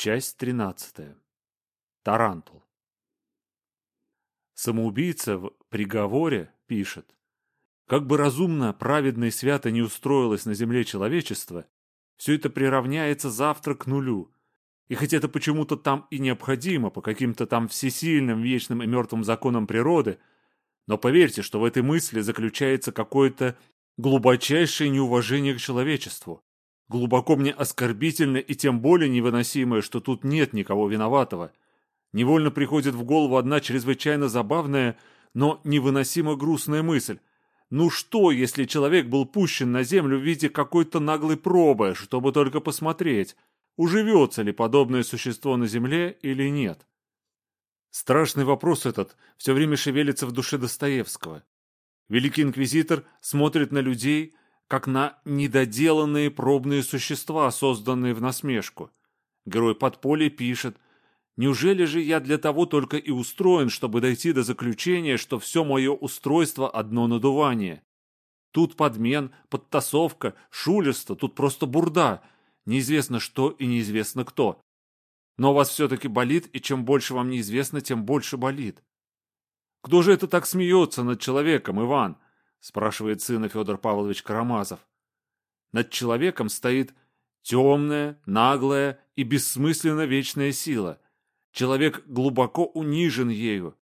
Часть тринадцатая. Тарантул. Самоубийца в приговоре пишет. Как бы разумно, праведно и свято не устроилось на земле человечество, все это приравняется завтра к нулю. И хоть это почему-то там и необходимо, по каким-то там всесильным, вечным и мертвым законам природы, но поверьте, что в этой мысли заключается какое-то глубочайшее неуважение к человечеству. Глубоко мне оскорбительно и тем более невыносимое, что тут нет никого виноватого. Невольно приходит в голову одна чрезвычайно забавная, но невыносимо грустная мысль. Ну что, если человек был пущен на землю в виде какой-то наглой пробы, чтобы только посмотреть, уживется ли подобное существо на земле или нет? Страшный вопрос этот все время шевелится в душе Достоевского. Великий инквизитор смотрит на людей, как на недоделанные пробные существа, созданные в насмешку. Герой подполья пишет, «Неужели же я для того только и устроен, чтобы дойти до заключения, что все мое устройство – одно надувание? Тут подмен, подтасовка, шулерство, тут просто бурда. Неизвестно что и неизвестно кто. Но вас все-таки болит, и чем больше вам неизвестно, тем больше болит. Кто же это так смеется над человеком, Иван? Спрашивает сына Федор Павлович Карамазов. Над человеком стоит темная, наглая и бессмысленно вечная сила. Человек глубоко унижен ею.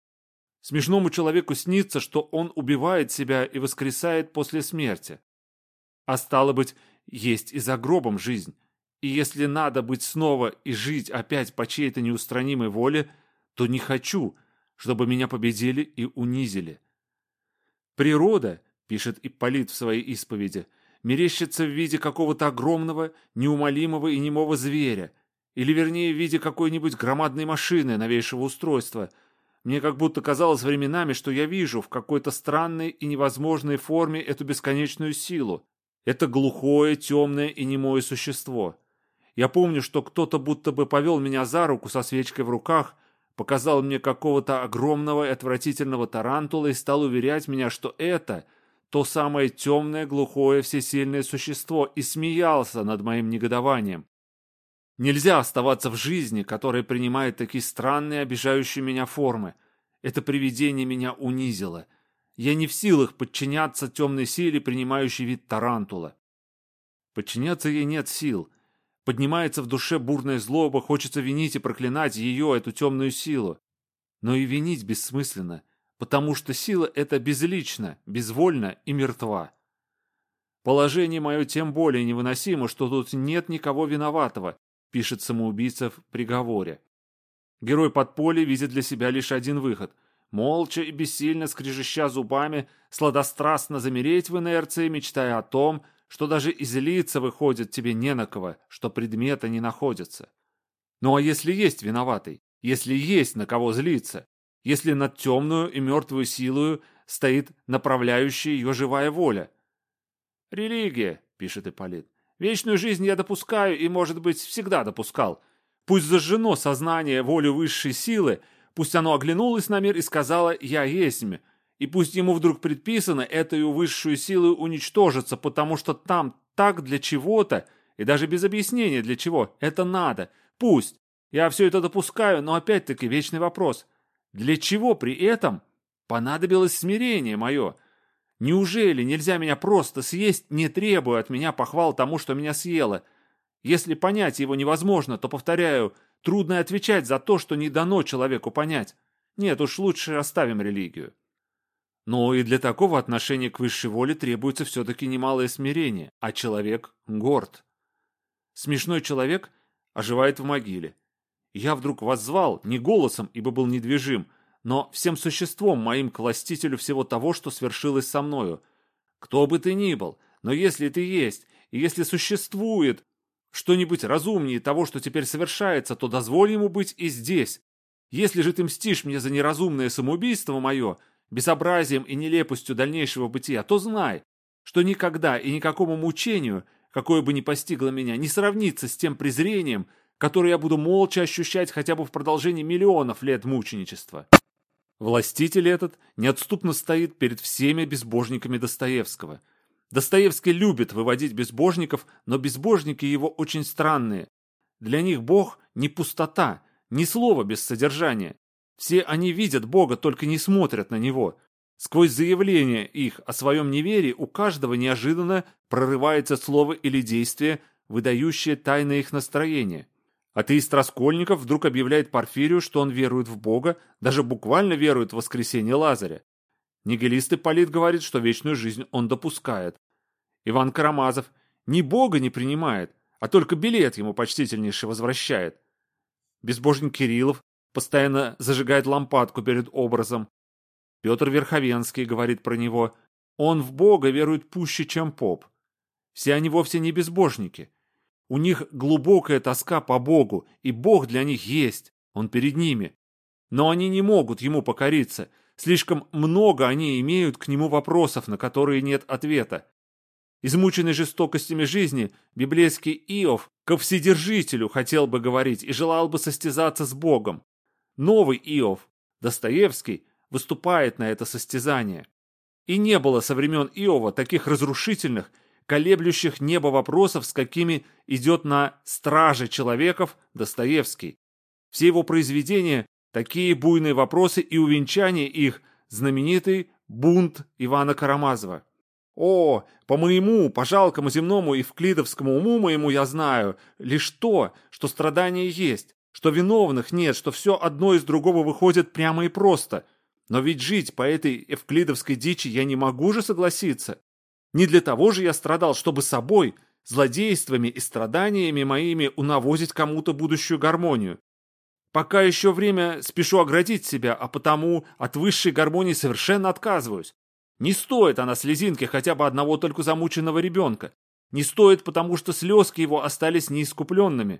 Смешному человеку снится, что он убивает себя и воскресает после смерти. А стало быть, есть и за гробом жизнь. И если надо быть снова и жить опять по чьей-то неустранимой воле, то не хочу, чтобы меня победили и унизили. Природа, пишет Ипполит в своей исповеди, мерещится в виде какого-то огромного, неумолимого и немого зверя, или вернее в виде какой-нибудь громадной машины новейшего устройства. Мне как будто казалось временами, что я вижу в какой-то странной и невозможной форме эту бесконечную силу. Это глухое, темное и немое существо. Я помню, что кто-то будто бы повел меня за руку со свечкой в руках, показал мне какого-то огромного и отвратительного тарантула и стал уверять меня, что это то самое темное, глухое, всесильное существо, и смеялся над моим негодованием. Нельзя оставаться в жизни, которая принимает такие странные, обижающие меня формы. Это привидение меня унизило. Я не в силах подчиняться темной силе, принимающей вид тарантула. Подчиняться ей нет сил. Поднимается в душе бурная злоба, хочется винить и проклинать ее, эту темную силу. Но и винить бессмысленно, потому что сила эта безлична, безвольна и мертва. Положение мое тем более невыносимо, что тут нет никого виноватого, пишет самоубийца в приговоре. Герой подполья видит для себя лишь один выход – молча и бессильно скрежеща зубами, сладострастно замереть в инерции, мечтая о том, что даже из лица выходит тебе не на кого, что предмета не находится. Ну а если есть виноватый, если есть на кого злиться, если над темную и мертвую силою стоит направляющая ее живая воля? «Религия», — пишет Ипполит, — «вечную жизнь я допускаю и, может быть, всегда допускал. Пусть зажжено сознание волю высшей силы, пусть оно оглянулось на мир и сказало «я есмь», и пусть ему вдруг предписано эту высшую силу уничтожиться, потому что там так для чего-то, и даже без объяснения для чего, это надо. Пусть. Я все это допускаю, но опять-таки вечный вопрос. Для чего при этом понадобилось смирение мое? Неужели нельзя меня просто съесть, не требуя от меня похвал тому, что меня съело? Если понять его невозможно, то, повторяю, трудно отвечать за то, что не дано человеку понять. Нет, уж лучше оставим религию. Но и для такого отношения к высшей воле требуется все-таки немалое смирение, а человек горд. Смешной человек оживает в могиле. Я вдруг воззвал, не голосом, ибо был недвижим, но всем существом моим к властителю всего того, что свершилось со мною. Кто бы ты ни был, но если ты есть, и если существует что-нибудь разумнее того, что теперь совершается, то дозволь ему быть и здесь. Если же ты мстишь мне за неразумное самоубийство мое, безобразием и нелепостью дальнейшего бытия, то знай, что никогда и никакому мучению, какое бы ни постигло меня, не сравнится с тем презрением, которое я буду молча ощущать хотя бы в продолжении миллионов лет мученичества. Властитель этот неотступно стоит перед всеми безбожниками Достоевского. Достоевский любит выводить безбожников, но безбожники его очень странные. Для них Бог не пустота, не слово без содержания. Все они видят Бога, только не смотрят на Него. Сквозь заявление их о своем неверии у каждого неожиданно прорывается слово или действие, выдающее тайное их настроение. Атеист Раскольников вдруг объявляет Порфирию, что он верует в Бога, даже буквально верует в воскресение Лазаря. Нигилист Ипполит говорит, что вечную жизнь он допускает. Иван Карамазов ни Бога не принимает, а только билет ему почтительнейше возвращает. Безбожник Кириллов постоянно зажигает лампадку перед образом. Петр Верховенский говорит про него, он в Бога верует пуще, чем поп. Все они вовсе не безбожники. У них глубокая тоска по Богу, и Бог для них есть, он перед ними. Но они не могут ему покориться, слишком много они имеют к нему вопросов, на которые нет ответа. Измученный жестокостями жизни, библейский Иов ко Вседержителю хотел бы говорить и желал бы состязаться с Богом. Новый Иов, Достоевский, выступает на это состязание. И не было со времен Иова таких разрушительных, колеблющих небо вопросов, с какими идет на страже человеков Достоевский. Все его произведения – такие буйные вопросы и увенчание их – знаменитый бунт Ивана Карамазова. О, по моему, по жалкому земному и вклидовскому уму моему я знаю лишь то, что страдания есть, что виновных нет, что все одно из другого выходит прямо и просто. Но ведь жить по этой эвклидовской дичи я не могу же согласиться. Не для того же я страдал, чтобы собой, злодействами и страданиями моими унавозить кому-то будущую гармонию. Пока еще время спешу оградить себя, а потому от высшей гармонии совершенно отказываюсь. Не стоит она слезинки хотя бы одного только замученного ребенка. Не стоит, потому что слезки его остались неискупленными.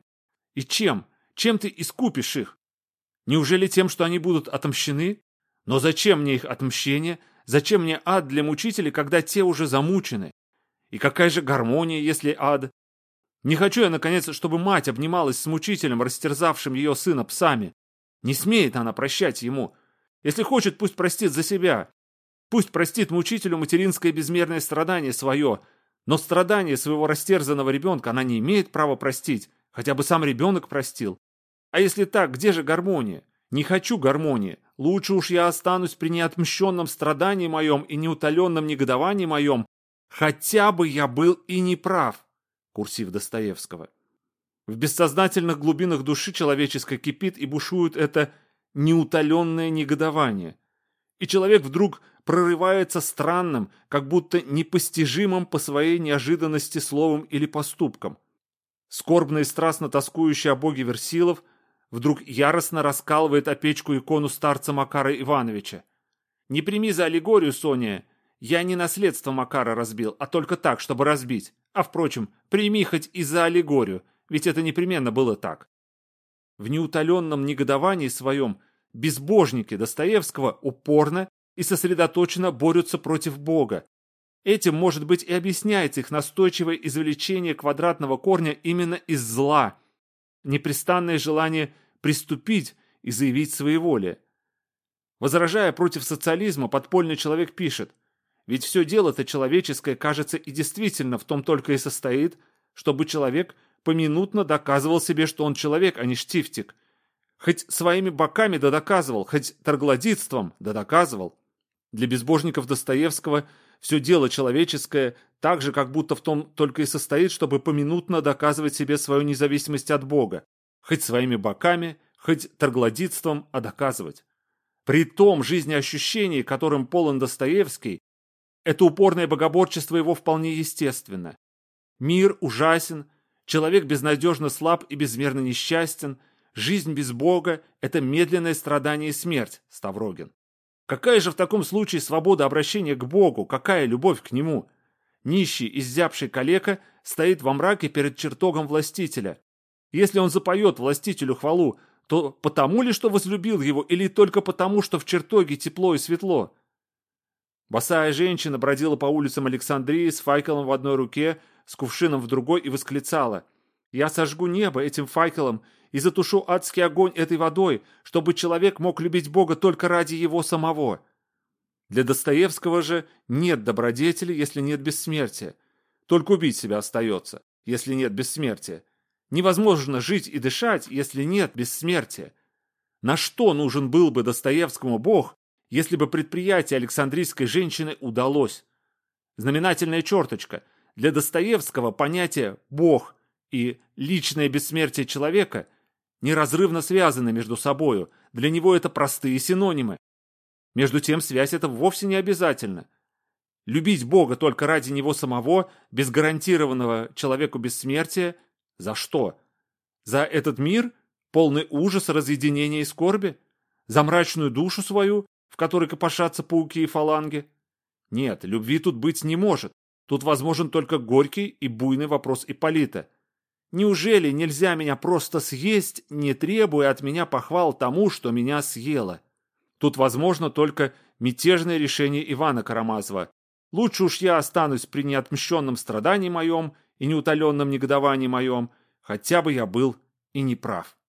И чем? Чем ты искупишь их? Неужели тем, что они будут отомщены? Но зачем мне их отмщение? Зачем мне ад для мучителей, когда те уже замучены? И какая же гармония, если ад? Не хочу я, наконец, чтобы мать обнималась с мучителем, растерзавшим ее сына псами. Не смеет она прощать ему. Если хочет, пусть простит за себя. Пусть простит мучителю материнское безмерное страдание свое, но страдание своего растерзанного ребенка она не имеет права простить, хотя бы сам ребенок простил. А если так, где же гармония? Не хочу гармонии. Лучше уж я останусь при неотмщенном страдании моем и неутоленном негодовании моем, хотя бы я был и не прав. Курсив Достоевского. В бессознательных глубинах души человеческой кипит и бушует это неутоленное негодование. И человек вдруг прорывается странным, как будто непостижимым по своей неожиданности словом или поступком. Скорбно и страстно тоскующий о боге Версилов вдруг яростно раскалывает опечку икону старца Макара Ивановича. «Не прими за аллегорию, Соня, я не наследство Макара разбил, а только так, чтобы разбить. А, впрочем, прими хоть и за аллегорию, ведь это непременно было так». В неутоленном негодовании своем безбожники Достоевского упорно и сосредоточенно борются против Бога. Этим, может быть, и объясняется их настойчивое извлечение квадратного корня именно из зла, непрестанное желание приступить и заявить своеволие. Возражая против социализма, подпольный человек пишет, ведь все дело-то человеческое, кажется, и действительно в том только и состоит, чтобы человек поминутно доказывал себе, что он человек, а не штифтик. Хоть своими боками да доказывал, хоть торглодитством да доказывал. Для безбожников Достоевского все дело человеческое так же, как будто в том только и состоит, чтобы поминутно доказывать себе свою независимость от Бога. Хоть своими боками, хоть торглодитством, а доказывать. При том жизнеощущении, которым полон Достоевский, это упорное богоборчество его вполне естественно. Мир ужасен, человек безнадежно слаб и безмерно несчастен, жизнь без Бога – это медленное страдание и смерть, Ставрогин. Какая же в таком случае свобода обращения к Богу, какая любовь к Нему? Нищий, изябший калека стоит во мраке перед чертогом властителя. Если он запоет властителю хвалу, то потому ли, что возлюбил его, или только потому, что в чертоге тепло и светло? Босая женщина бродила по улицам Александрии с факелом в одной руке, с кувшином в другой и восклицала. «Я сожгу небо этим факелом и затушу адский огонь этой водой, чтобы человек мог любить Бога только ради его самого. Для Достоевского же нет добродетели, если нет бессмертия. Только убить себя остается, если нет бессмертия. Невозможно жить и дышать, если нет бессмертия. На что нужен был бы Достоевскому Бог, если бы предприятие Александрийской женщины удалось? Знаменательная черточка. Для Достоевского понятие «Бог» и личное бессмертие человека неразрывно связаны между собою. Для него это простые синонимы. Между тем, связь эта вовсе не обязательна. Любить Бога только ради Него самого, без гарантированного человеку бессмертия, за что? За этот мир, полный ужаса, разъединения и скорби? За мрачную душу свою, в которой копошатся пауки и фаланги? Нет, любви тут быть не может. Тут возможен только горький и буйный вопрос Ипполита. Неужели нельзя меня просто съесть, не требуя от меня похвал тому, что меня съело? Тут возможно только мятежное решение Ивана Карамазова. Лучше уж я останусь при неотмщенном страдании моем и неутоленном негодовании моем, хотя бы я был и не прав.